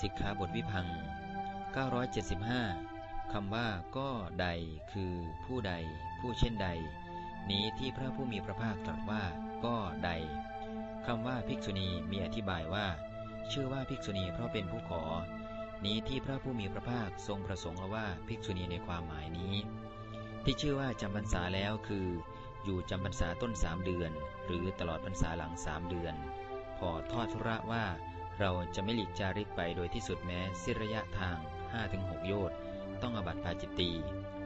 สิกขาบทวิพัง 975 คำว่าก็ใดคือผู้ใด ผู้เช่นใด นี้ที่พระผู้มีพระภาคตรัสว่าก็ใดคำว่าภิกษุณีมีอธิบายว่า ชื่อว่าภิกษุณีเพราะเป็นผู้ขอ นี้ที่พระผู้มีพระภาคทรงประสงค์เอาว่าภิกษุณีในความหมายนี้ ที่ชื่อว่าจำพรรษาแล้วคือ อยู่จำพรรษาต้นสามเดือน หรือตลอดพรรษาหลังสามเดือน พอทอดทุระว่า เราจะไม่หลีกจาริกไปโดยที่สุดแม้สิ้นระยะทาง 5-6 โยชน์ต้องอบัติปาจิตตี